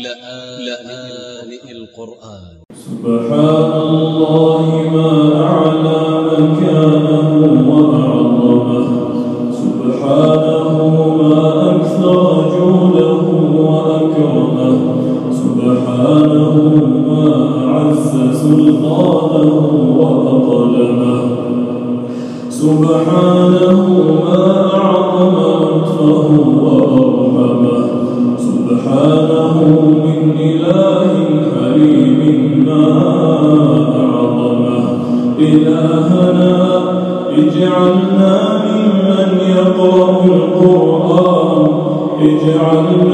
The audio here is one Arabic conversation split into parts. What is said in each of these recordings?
لآن القرآن. سبحان الله ما أعلى مكانه وأعظمه سبحانه ما أكثر جوده وأكرمه. سبحانه ما أعز سلطانه وأقلمه سبحانه واجعلنا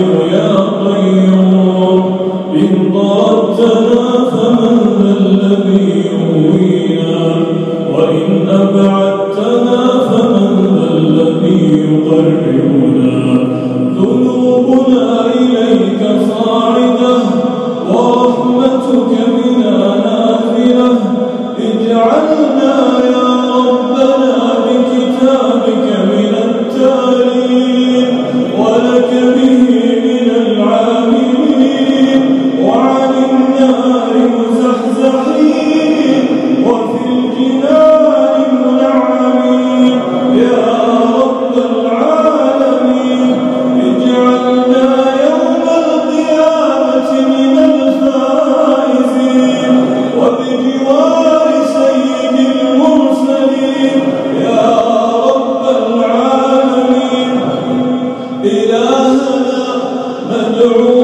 يا Allahu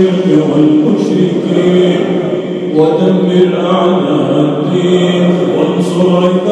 الشرك والمشركين ودمر أعداء الدين وانصر عبادك